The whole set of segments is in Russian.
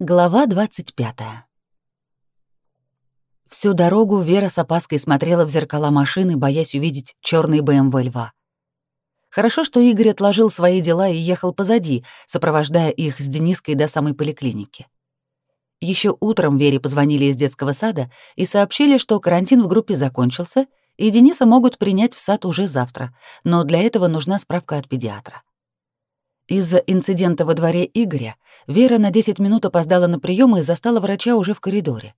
Глава 25. Всю дорогу Вера с опаской смотрела в зеркала машины, боясь увидеть черный БМВ Льва. Хорошо, что Игорь отложил свои дела и ехал позади, сопровождая их с Дениской до самой поликлиники. Еще утром Вере позвонили из детского сада и сообщили, что карантин в группе закончился, и Дениса могут принять в сад уже завтра, но для этого нужна справка от педиатра. Из-за инцидента во дворе Игоря Вера на 10 минут опоздала на прием и застала врача уже в коридоре.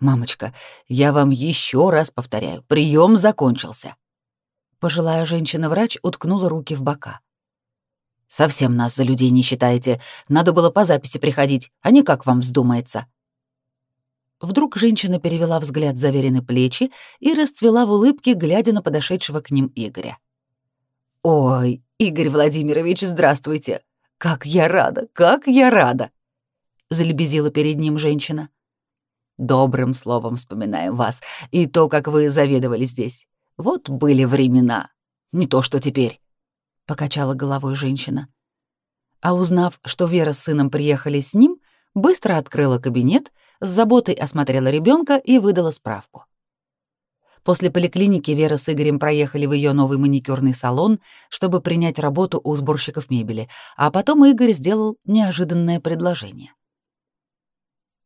«Мамочка, я вам еще раз повторяю, прием закончился». Пожилая женщина-врач уткнула руки в бока. «Совсем нас за людей не считаете. Надо было по записи приходить, а не как вам вздумается». Вдруг женщина перевела взгляд за Верины плечи и расцвела в улыбке, глядя на подошедшего к ним Игоря. «Ой, Игорь Владимирович, здравствуйте! Как я рада, как я рада!» Залебезила перед ним женщина. «Добрым словом вспоминаем вас и то, как вы заведовали здесь. Вот были времена. Не то, что теперь», — покачала головой женщина. А узнав, что Вера с сыном приехали с ним, быстро открыла кабинет, с заботой осмотрела ребенка и выдала справку. После поликлиники Вера с Игорем проехали в ее новый маникюрный салон, чтобы принять работу у сборщиков мебели, а потом Игорь сделал неожиданное предложение.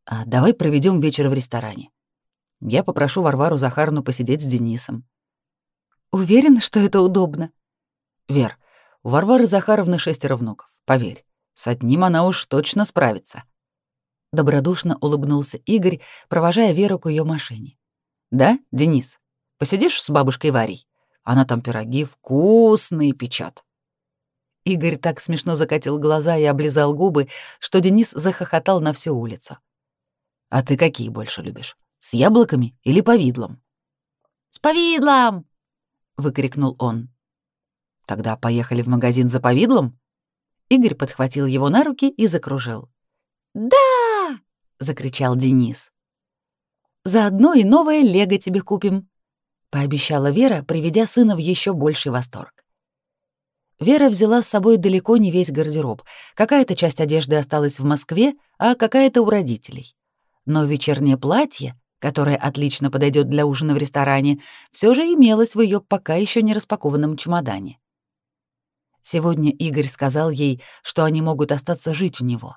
«А давай проведем вечер в ресторане. Я попрошу Варвару Захаровну посидеть с Денисом». «Уверен, что это удобно?» «Вер, у Варвары Захаровны шестеро внуков, поверь, с одним она уж точно справится». Добродушно улыбнулся Игорь, провожая Веру к ее машине. «Да, Денис?» Посидишь с бабушкой Варей? Она там пироги вкусные печет». Игорь так смешно закатил глаза и облизал губы, что Денис захохотал на всю улицу. «А ты какие больше любишь? С яблоками или повидлом?» «С повидлом!» — выкрикнул он. «Тогда поехали в магазин за повидлом?» Игорь подхватил его на руки и закружил. «Да!» — закричал Денис. «Заодно и новое лего тебе купим», пообещала Вера, приведя сына в еще больший восторг. Вера взяла с собой далеко не весь гардероб. Какая-то часть одежды осталась в Москве, а какая-то у родителей. Но вечернее платье, которое отлично подойдет для ужина в ресторане, все же имелось в ее пока еще не распакованном чемодане. Сегодня Игорь сказал ей, что они могут остаться жить у него.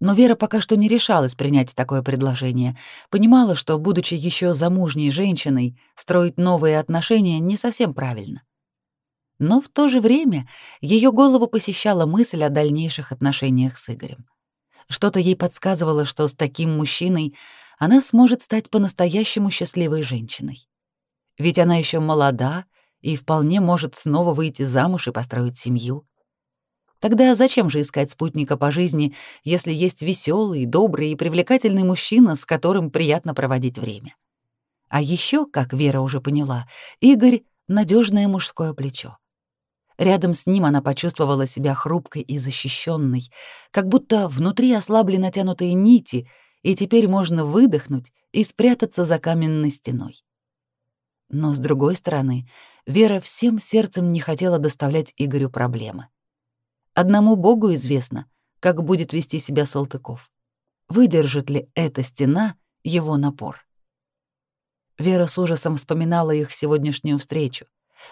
Но Вера пока что не решалась принять такое предложение, понимала, что, будучи еще замужней женщиной, строить новые отношения не совсем правильно. Но в то же время ее голову посещала мысль о дальнейших отношениях с Игорем. Что-то ей подсказывало, что с таким мужчиной она сможет стать по-настоящему счастливой женщиной. Ведь она еще молода и вполне может снова выйти замуж и построить семью. Тогда зачем же искать спутника по жизни, если есть веселый, добрый и привлекательный мужчина, с которым приятно проводить время? А еще, как Вера уже поняла, Игорь — надежное мужское плечо. Рядом с ним она почувствовала себя хрупкой и защищенной, как будто внутри ослабли натянутые нити, и теперь можно выдохнуть и спрятаться за каменной стеной. Но, с другой стороны, Вера всем сердцем не хотела доставлять Игорю проблемы. Одному Богу известно, как будет вести себя Салтыков. Выдержит ли эта стена его напор? Вера с ужасом вспоминала их сегодняшнюю встречу.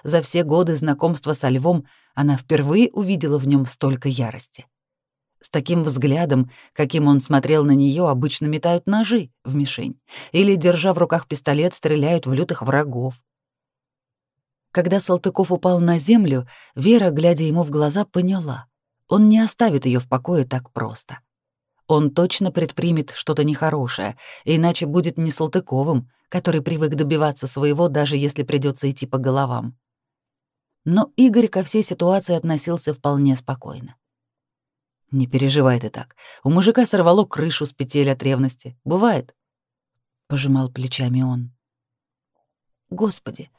За все годы знакомства со Львом она впервые увидела в нем столько ярости. С таким взглядом, каким он смотрел на нее, обычно метают ножи в мишень или, держа в руках пистолет, стреляют в лютых врагов. Когда Салтыков упал на землю, Вера, глядя ему в глаза, поняла. Он не оставит ее в покое так просто. Он точно предпримет что-то нехорошее, иначе будет не Салтыковым, который привык добиваться своего, даже если придется идти по головам. Но Игорь ко всей ситуации относился вполне спокойно. «Не переживай ты так. У мужика сорвало крышу с петель от ревности. Бывает?» — пожимал плечами он. «Господи,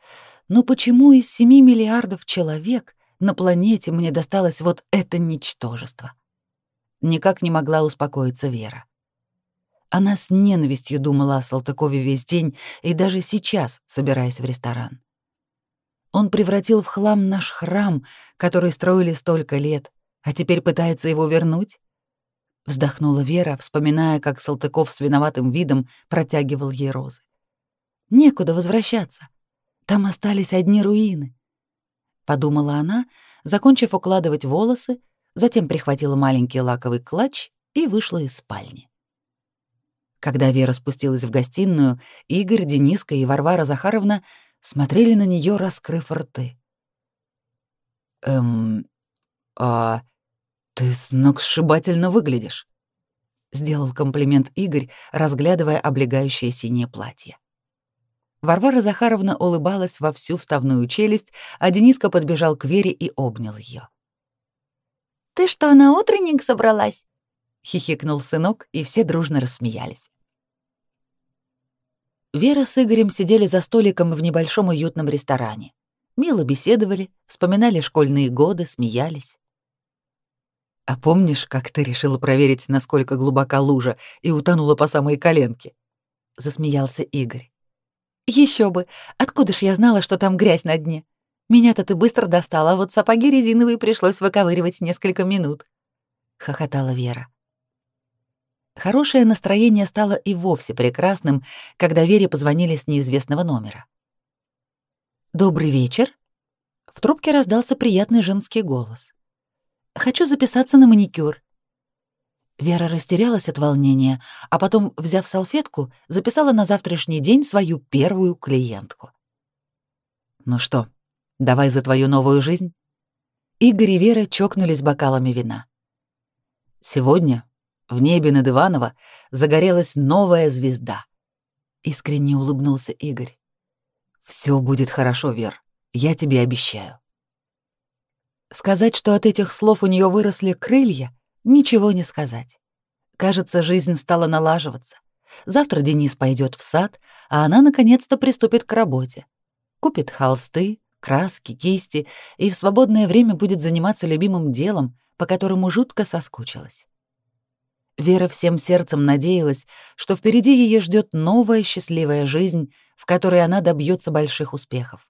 ну почему из семи миллиардов человек на планете мне досталось вот это ничтожество. Никак не могла успокоиться Вера. Она с ненавистью думала о Салтыкове весь день и даже сейчас, собираясь в ресторан. Он превратил в хлам наш храм, который строили столько лет, а теперь пытается его вернуть? Вздохнула Вера, вспоминая, как Салтыков с виноватым видом протягивал ей розы. Некуда возвращаться. Там остались одни руины. Подумала она, закончив укладывать волосы, затем прихватила маленький лаковый клатч и вышла из спальни. Когда Вера спустилась в гостиную, Игорь, Дениска и Варвара Захаровна смотрели на нее, раскрыв рты. «Эм, а ты сногсшибательно выглядишь», — сделал комплимент Игорь, разглядывая облегающее синее платье. Варвара Захаровна улыбалась во всю вставную челюсть, а Дениска подбежал к Вере и обнял ее. «Ты что, на утренник собралась?» — хихикнул сынок, и все дружно рассмеялись. Вера с Игорем сидели за столиком в небольшом уютном ресторане. Мило беседовали, вспоминали школьные годы, смеялись. «А помнишь, как ты решила проверить, насколько глубока лужа, и утонула по самой коленке?» — засмеялся Игорь. Еще бы! Откуда ж я знала, что там грязь на дне? Меня-то ты быстро достала, а вот сапоги резиновые пришлось выковыривать несколько минут. Хохотала Вера. Хорошее настроение стало и вовсе прекрасным, когда Вере позвонили с неизвестного номера. «Добрый вечер!» В трубке раздался приятный женский голос. «Хочу записаться на маникюр. Вера растерялась от волнения, а потом, взяв салфетку, записала на завтрашний день свою первую клиентку. «Ну что, давай за твою новую жизнь?» Игорь и Вера чокнулись бокалами вина. Сегодня в небе над Иваново загорелась новая звезда. Искренне улыбнулся Игорь. Все будет хорошо, Вер, я тебе обещаю. Сказать, что от этих слов у нее выросли крылья, Ничего не сказать. Кажется, жизнь стала налаживаться. Завтра Денис пойдет в сад, а она наконец-то приступит к работе. Купит холсты, краски, кисти и в свободное время будет заниматься любимым делом, по которому жутко соскучилась. Вера всем сердцем надеялась, что впереди ее ждет новая счастливая жизнь, в которой она добьется больших успехов.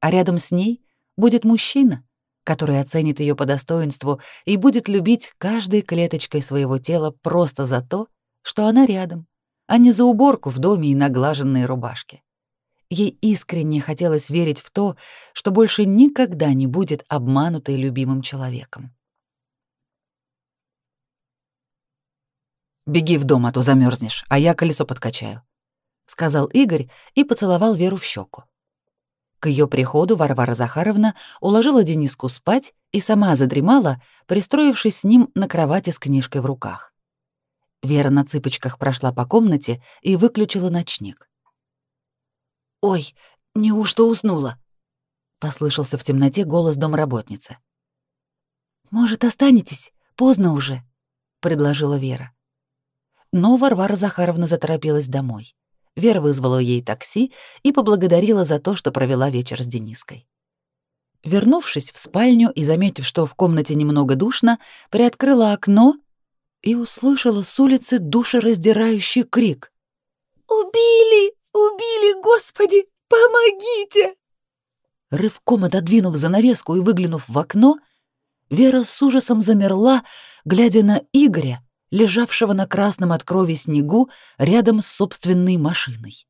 А рядом с ней будет мужчина, который оценит ее по достоинству и будет любить каждой клеточкой своего тела просто за то, что она рядом, а не за уборку в доме и наглаженные рубашки. Ей искренне хотелось верить в то, что больше никогда не будет обманутой любимым человеком. «Беги в дом, а то замерзнешь, а я колесо подкачаю», — сказал Игорь и поцеловал Веру в щеку. К ее приходу Варвара Захаровна уложила Дениску спать и сама задремала, пристроившись с ним на кровати с книжкой в руках. Вера на цыпочках прошла по комнате и выключила ночник. «Ой, неужто уснула?» — послышался в темноте голос домработницы. «Может, останетесь? Поздно уже», — предложила Вера. Но Варвара Захаровна заторопилась домой. Вера вызвала ей такси и поблагодарила за то, что провела вечер с Дениской. Вернувшись в спальню и заметив, что в комнате немного душно, приоткрыла окно и услышала с улицы душераздирающий крик. «Убили! Убили! Господи, помогите!» Рывком отодвинув занавеску и выглянув в окно, Вера с ужасом замерла, глядя на Игоря, лежавшего на красном от крови снегу рядом с собственной машиной.